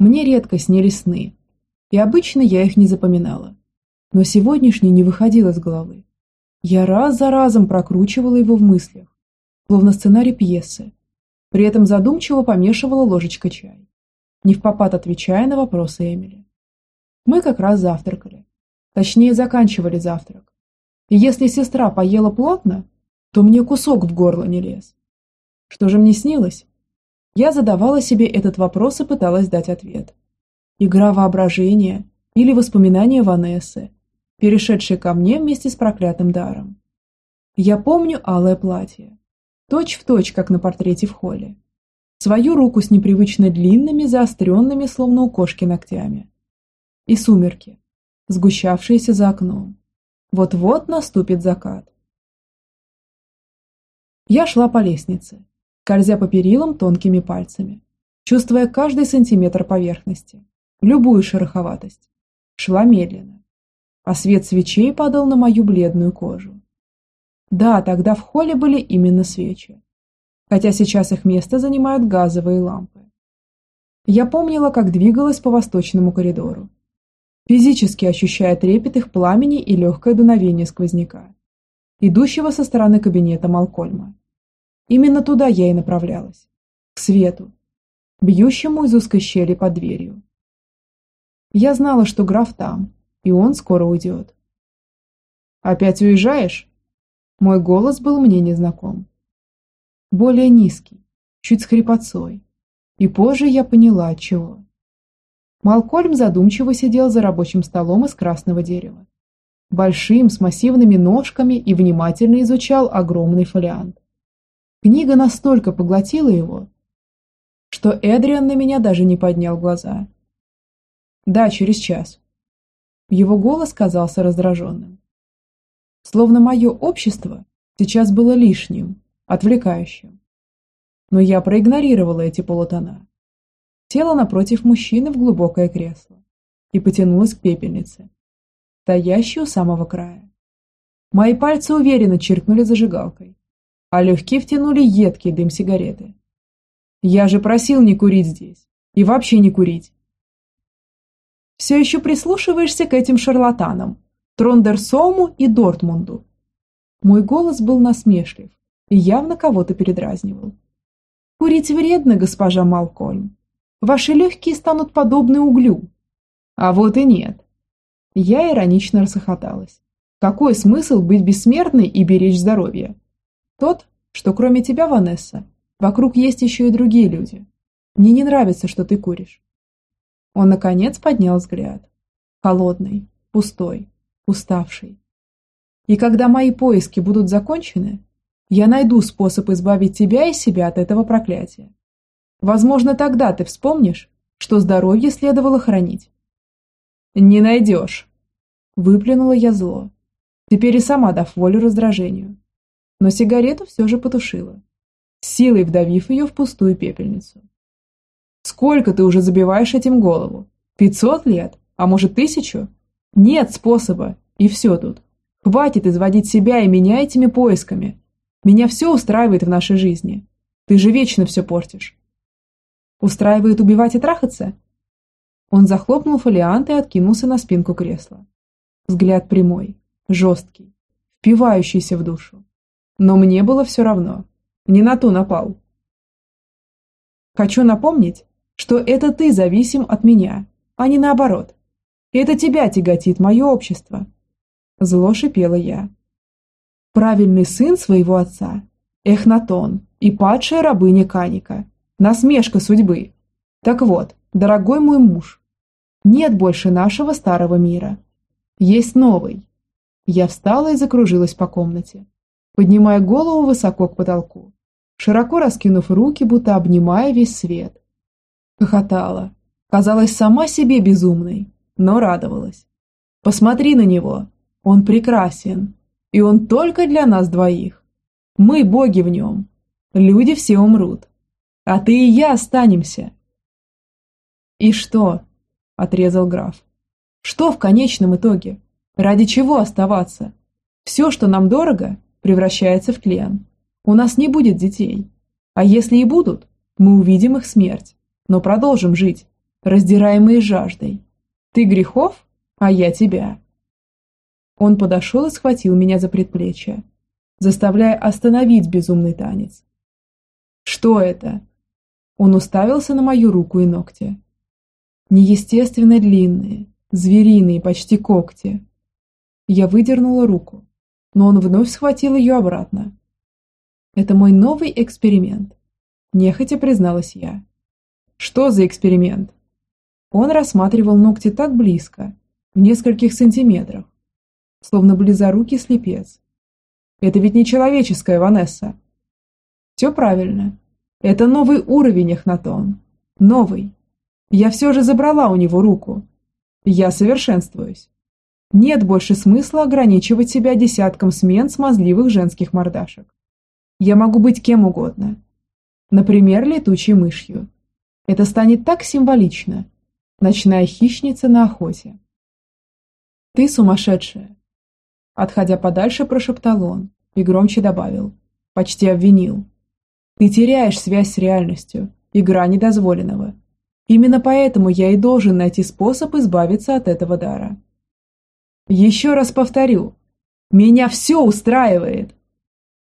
Мне редко снились сны, и обычно я их не запоминала. Но сегодняшний не выходил из головы. Я раз за разом прокручивала его в мыслях, словно сценарий пьесы. При этом задумчиво помешивала ложечкой чай, не в попад отвечая на вопросы Эмили. Мы как раз завтракали. Точнее, заканчивали завтрак. И если сестра поела плотно, то мне кусок в горло не лез. Что же мне снилось? Я задавала себе этот вопрос и пыталась дать ответ. Игра воображения или воспоминания Ванессы, перешедшие ко мне вместе с проклятым даром. Я помню алое платье, точь в точь, как на портрете в холле. Свою руку с непривычно длинными, заостренными, словно у кошки, ногтями. И сумерки, сгущавшиеся за окном. Вот-вот наступит закат. Я шла по лестнице, скользя по перилам тонкими пальцами, чувствуя каждый сантиметр поверхности, любую шероховатость. Шла медленно, а свет свечей падал на мою бледную кожу. Да, тогда в холле были именно свечи, хотя сейчас их место занимают газовые лампы. Я помнила, как двигалась по восточному коридору, физически ощущая трепет их пламени и легкое дуновение сквозняка, идущего со стороны кабинета Малкольма. Именно туда я и направлялась. К свету, бьющему из узкой щели под дверью. Я знала, что граф там, и он скоро уйдет. «Опять уезжаешь?» Мой голос был мне незнаком. Более низкий, чуть с хрипотцой. И позже я поняла, чего. Малкольм задумчиво сидел за рабочим столом из красного дерева. Большим, с массивными ножками и внимательно изучал огромный фолиант. Книга настолько поглотила его, что Эдриан на меня даже не поднял глаза. «Да, через час». Его голос казался раздраженным. Словно мое общество сейчас было лишним, отвлекающим. Но я проигнорировала эти полутона. Села напротив мужчины в глубокое кресло и потянулась к пепельнице, стоящей у самого края. Мои пальцы уверенно чиркнули зажигалкой, а легкие втянули едкий дым сигареты. Я же просил не курить здесь. И вообще не курить. Все еще прислушиваешься к этим шарлатанам, Трондерсому и Дортмунду. Мой голос был насмешлив и явно кого-то передразнивал. Курить вредно, госпожа Малкольм. Ваши легкие станут подобны углю. А вот и нет. Я иронично расхохоталась. Какой смысл быть бессмертной и беречь здоровье? Тот, что кроме тебя, Ванесса, вокруг есть еще и другие люди. Мне не нравится, что ты куришь. Он, наконец, поднял взгляд. Холодный, пустой, уставший. И когда мои поиски будут закончены, я найду способ избавить тебя и себя от этого проклятия. Возможно, тогда ты вспомнишь, что здоровье следовало хранить. «Не найдешь!» Выплюнула я зло, теперь и сама дав волю раздражению но сигарету все же потушила, силой вдавив ее в пустую пепельницу. «Сколько ты уже забиваешь этим голову? Пятьсот лет? А может тысячу? Нет способа, и все тут. Хватит изводить себя и меня этими поисками. Меня все устраивает в нашей жизни. Ты же вечно все портишь». «Устраивает убивать и трахаться?» Он захлопнул фолиант и откинулся на спинку кресла. Взгляд прямой, жесткий, впивающийся в душу. Но мне было все равно. Не на ту напал. Хочу напомнить, что это ты зависим от меня, а не наоборот. Это тебя тяготит мое общество. Зло шипела я. Правильный сын своего отца, Эхнатон и падшая рабыня Каника. Насмешка судьбы. Так вот, дорогой мой муж, нет больше нашего старого мира. Есть новый. Я встала и закружилась по комнате поднимая голову высоко к потолку, широко раскинув руки, будто обнимая весь свет. Хохотала. Казалась сама себе безумной, но радовалась. Посмотри на него, он прекрасен, и он только для нас двоих. Мы боги в нем, люди все умрут, а ты и я останемся. И что? Отрезал граф. Что в конечном итоге? Ради чего оставаться? Все, что нам дорого, превращается в тлен. У нас не будет детей. А если и будут, мы увидим их смерть, но продолжим жить. раздираемые жаждой. Ты грехов, а я тебя. Он подошел и схватил меня за предплечье, заставляя остановить безумный танец. Что это? Он уставился на мою руку и ногти. Неестественно длинные, звериные, почти когти. Я выдернула руку, но он вновь схватил ее обратно. Это мой новый эксперимент, нехотя призналась я. Что за эксперимент? Он рассматривал ногти так близко, в нескольких сантиметрах, словно близорукий слепец. Это ведь не человеческая Ванесса. Все правильно. Это новый уровень Эхнатон. Новый. Я все же забрала у него руку. Я совершенствуюсь. Нет больше смысла ограничивать себя десятком смен смазливых женских мордашек. Я могу быть кем угодно. Например, летучей мышью. Это станет так символично. Ночная хищница на охоте. Ты сумасшедшая. Отходя подальше, прошептал он и громче добавил. Почти обвинил. Ты теряешь связь с реальностью, игра недозволенного. Именно поэтому я и должен найти способ избавиться от этого дара. Еще раз повторю, меня все устраивает!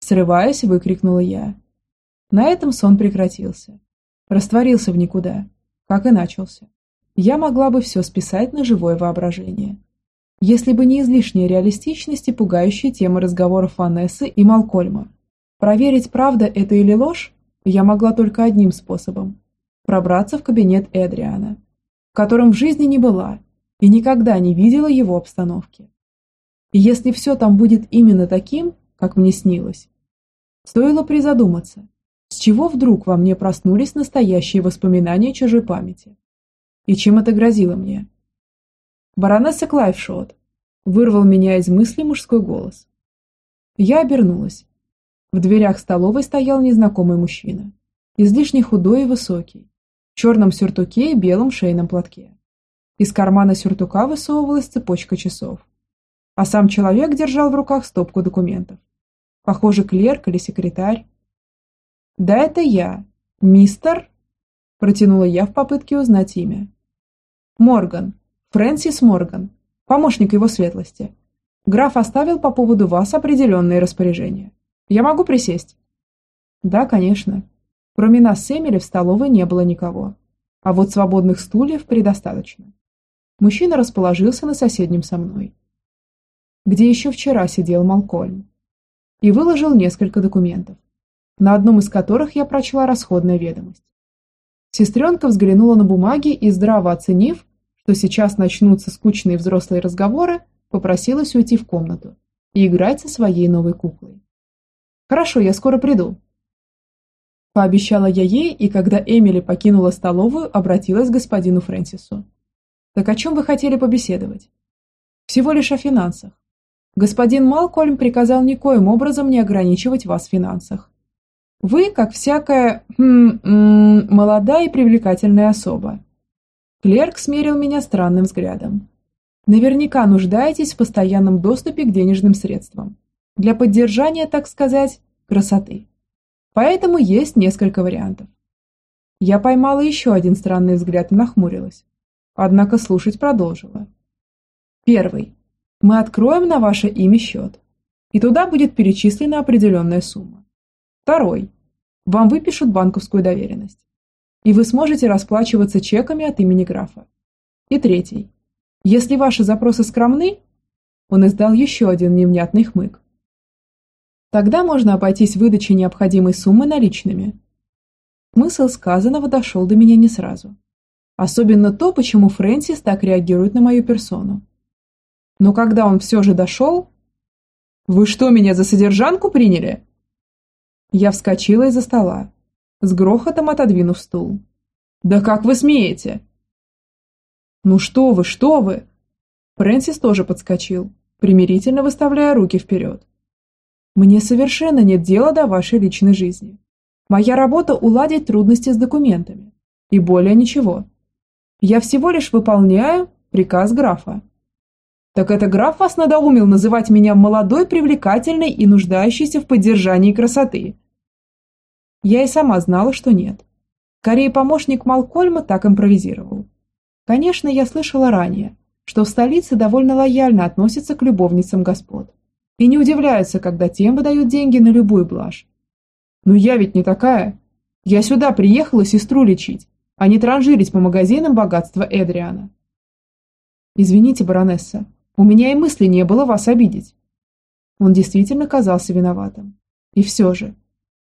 Срываясь, выкрикнула я. На этом сон прекратился. Растворился в никуда, как и начался. Я могла бы все списать на живое воображение. Если бы не излишняя реалистичность и пугающие темы разговоров Ванессы и Малкольма. Проверить, правда это или ложь, я могла только одним способом – пробраться в кабинет Эдриана, в котором в жизни не была и никогда не видела его обстановки. И если все там будет именно таким, как мне снилось, стоило призадуматься, с чего вдруг во мне проснулись настоящие воспоминания чужой памяти. И чем это грозило мне? Баронесса Клайфшот вырвал меня из мысли мужской голос. Я обернулась в дверях столовой стоял незнакомый мужчина, излишне худой и высокий, в черном сюртуке и белом шейном платке. Из кармана сюртука высовывалась цепочка часов, а сам человек держал в руках стопку документов. Похоже, клерк или секретарь. «Да это я, мистер...» – протянула я в попытке узнать имя. «Морган, Фрэнсис Морган, помощник его светлости. Граф оставил по поводу вас определенные распоряжения. Я могу присесть?» «Да, конечно. Кроме нас с Эмили в столовой не было никого. А вот свободных стульев предостаточно. Мужчина расположился на соседнем со мной, где еще вчера сидел Малкольм, и выложил несколько документов, на одном из которых я прочла расходная ведомость. Сестренка взглянула на бумаги и, здраво оценив, что сейчас начнутся скучные взрослые разговоры, попросилась уйти в комнату и играть со своей новой куклой. Хорошо, я скоро приду. Пообещала я ей, и когда Эмили покинула столовую, обратилась к господину Фрэнсису. Так о чем вы хотели побеседовать? Всего лишь о финансах. Господин Малкольм приказал никоим образом не ограничивать вас в финансах. Вы, как всякая хм, м, молодая и привлекательная особа. Клерк смерил меня странным взглядом. Наверняка нуждаетесь в постоянном доступе к денежным средствам для поддержания, так сказать, красоты. Поэтому есть несколько вариантов. Я поймала еще один странный взгляд и нахмурилась. Однако слушать продолжила. Первый. Мы откроем на ваше имя счет, и туда будет перечислена определенная сумма. Второй. Вам выпишут банковскую доверенность, и вы сможете расплачиваться чеками от имени графа. И третий. Если ваши запросы скромны, он издал еще один невнятный хмык, Тогда можно обойтись выдачей необходимой суммы наличными. Смысл сказанного дошел до меня не сразу. Особенно то, почему Фрэнсис так реагирует на мою персону. Но когда он все же дошел... «Вы что, меня за содержанку приняли?» Я вскочила из-за стола, с грохотом отодвинув стул. «Да как вы смеете?» «Ну что вы, что вы!» Фрэнсис тоже подскочил, примирительно выставляя руки вперед. Мне совершенно нет дела до вашей личной жизни. Моя работа – уладить трудности с документами. И более ничего. Я всего лишь выполняю приказ графа. Так это граф вас надоумил называть меня молодой, привлекательной и нуждающейся в поддержании красоты. Я и сама знала, что нет. Скорее, помощник Малкольма так импровизировал, Конечно, я слышала ранее, что в столице довольно лояльно относятся к любовницам господ и не удивляются, когда тем выдают деньги на любую блажь. Но я ведь не такая. Я сюда приехала сестру лечить, а не транжирить по магазинам богатства Эдриана. Извините, баронесса, у меня и мысли не было вас обидеть. Он действительно казался виноватым. И все же,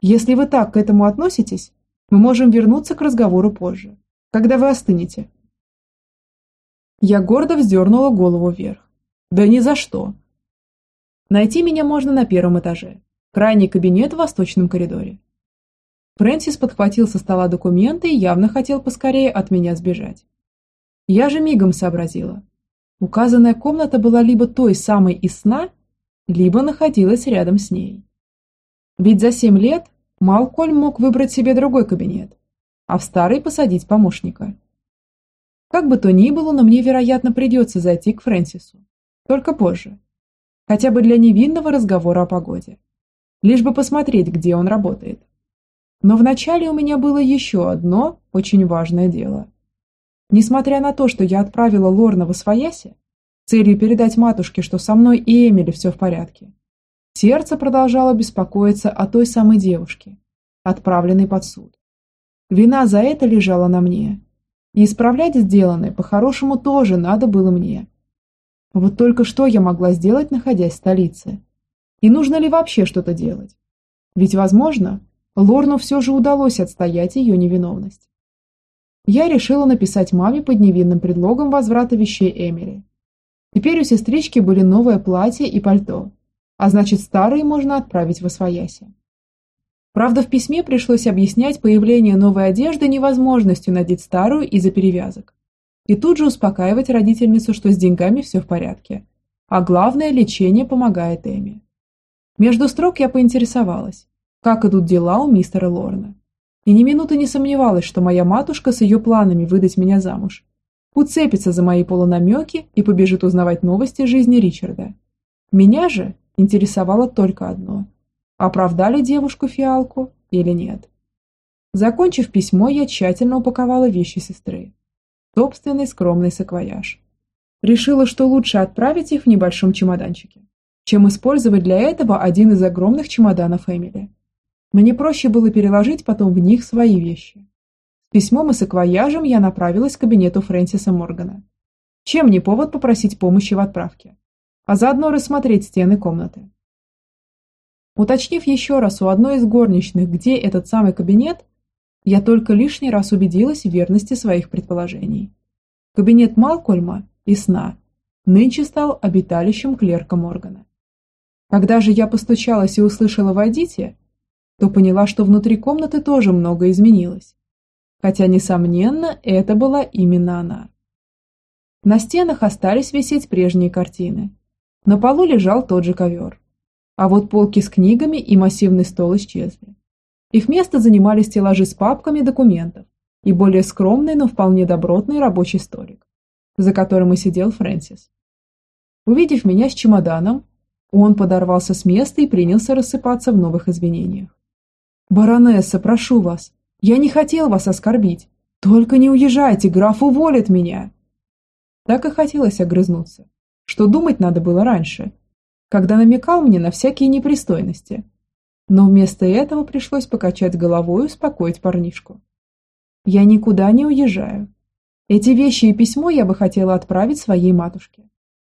если вы так к этому относитесь, мы можем вернуться к разговору позже, когда вы остынете. Я гордо вздернула голову вверх. Да ни за что. Найти меня можно на первом этаже. Крайний кабинет в восточном коридоре. Фрэнсис подхватил со стола документы и явно хотел поскорее от меня сбежать. Я же мигом сообразила. Указанная комната была либо той самой из сна, либо находилась рядом с ней. Ведь за семь лет Малкольм мог выбрать себе другой кабинет, а в старый посадить помощника. Как бы то ни было, но мне, вероятно, придется зайти к Фрэнсису. Только позже. Хотя бы для невинного разговора о погоде. Лишь бы посмотреть, где он работает. Но вначале у меня было еще одно очень важное дело. Несмотря на то, что я отправила Лорна в Освояси, целью передать матушке, что со мной и Эмили все в порядке, сердце продолжало беспокоиться о той самой девушке, отправленной под суд. Вина за это лежала на мне, и исправлять сделанное по-хорошему тоже надо было мне. Вот только что я могла сделать, находясь в столице? И нужно ли вообще что-то делать? Ведь, возможно, Лорну все же удалось отстоять ее невиновность. Я решила написать маме под невинным предлогом возврата вещей Эмили. Теперь у сестрички были новое платье и пальто, а значит старые можно отправить в освояси. Правда, в письме пришлось объяснять появление новой одежды невозможностью надеть старую из-за перевязок. И тут же успокаивать родительницу, что с деньгами все в порядке. А главное, лечение помогает Эми. Между строк я поинтересовалась, как идут дела у мистера Лорна. И ни минуты не сомневалась, что моя матушка с ее планами выдать меня замуж уцепится за мои полунамеки и побежит узнавать новости жизни Ричарда. Меня же интересовало только одно – оправдали девушку-фиалку или нет. Закончив письмо, я тщательно упаковала вещи сестры. Собственный скромный саквояж. Решила, что лучше отправить их в небольшом чемоданчике, чем использовать для этого один из огромных чемоданов Эмили. Мне проще было переложить потом в них свои вещи. С письмом и саквояжем я направилась к кабинету Фрэнсиса Моргана. Чем не повод попросить помощи в отправке? А заодно рассмотреть стены комнаты. Уточнив еще раз у одной из горничных, где этот самый кабинет, я только лишний раз убедилась в верности своих предположений. Кабинет Малкольма и сна нынче стал обиталищем клерка Моргана. Когда же я постучалась и услышала «Войдите», то поняла, что внутри комнаты тоже много изменилось. Хотя, несомненно, это была именно она. На стенах остались висеть прежние картины. На полу лежал тот же ковер. А вот полки с книгами и массивный стол исчезли. Их место занимали стеллажи с папками документов и более скромный, но вполне добротный рабочий столик, за которым и сидел Фрэнсис. Увидев меня с чемоданом, он подорвался с места и принялся рассыпаться в новых извинениях. «Баронесса, прошу вас, я не хотел вас оскорбить. Только не уезжайте, граф уволит меня!» Так и хотелось огрызнуться, что думать надо было раньше, когда намекал мне на всякие непристойности. Но вместо этого пришлось покачать головой и успокоить парнишку. «Я никуда не уезжаю. Эти вещи и письмо я бы хотела отправить своей матушке.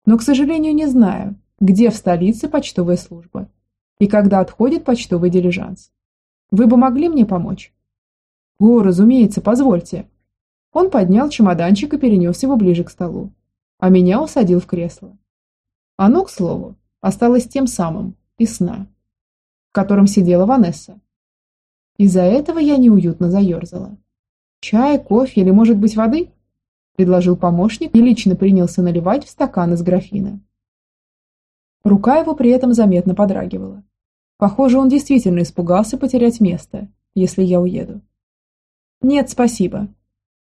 Но, к сожалению, не знаю, где в столице почтовая служба и когда отходит почтовый дилижанс. Вы бы могли мне помочь?» «О, разумеется, позвольте». Он поднял чемоданчик и перенес его ближе к столу, а меня усадил в кресло. Оно, к слову, осталось тем самым, из сна, в котором сидела Ванесса. Из-за этого я неуютно заерзала. «Чай, кофе или, может быть, воды?» – предложил помощник и лично принялся наливать в стакан из графина. Рука его при этом заметно подрагивала. Похоже, он действительно испугался потерять место, если я уеду. Нет, спасибо.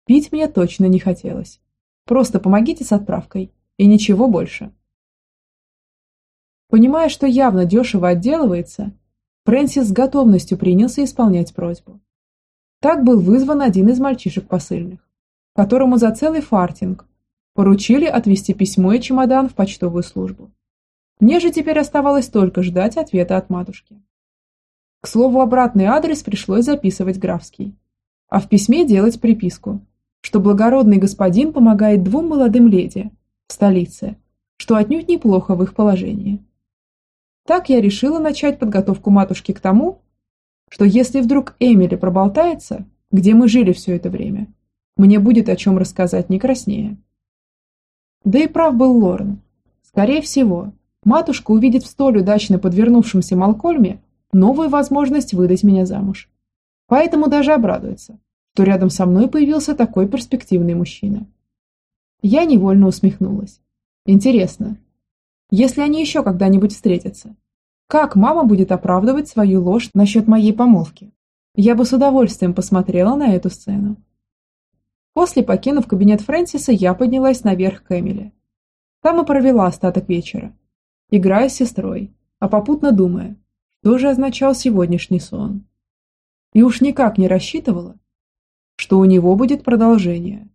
Пить мне точно не хотелось. Просто помогите с отправкой, и ничего больше. Понимая, что явно дешево отделывается, Фрэнсис с готовностью принялся исполнять просьбу. Так был вызван один из мальчишек посыльных. которому за целый фартинг поручили отвезти письмо и чемодан в почтовую службу. Мне же теперь оставалось только ждать ответа от матушки. К слову, обратный адрес пришлось записывать графский, а в письме делать приписку, что благородный господин помогает двум молодым леди в столице, что отнюдь неплохо в их положении. Так я решила начать подготовку матушки к тому, что если вдруг Эмили проболтается, где мы жили все это время, мне будет о чем рассказать не краснее. Да и прав был Лорен. Скорее всего, матушка увидит в столь удачно подвернувшемся Малкольме новую возможность выдать меня замуж. Поэтому даже обрадуется, что рядом со мной появился такой перспективный мужчина. Я невольно усмехнулась. Интересно, если они еще когда-нибудь встретятся, как мама будет оправдывать свою ложь насчет моей помолвки? Я бы с удовольствием посмотрела на эту сцену. После, покинув кабинет Фрэнсиса, я поднялась наверх к Эмили. Там и провела остаток вечера, играя с сестрой, а попутно думая, что же означал сегодняшний сон. И уж никак не рассчитывала, что у него будет продолжение.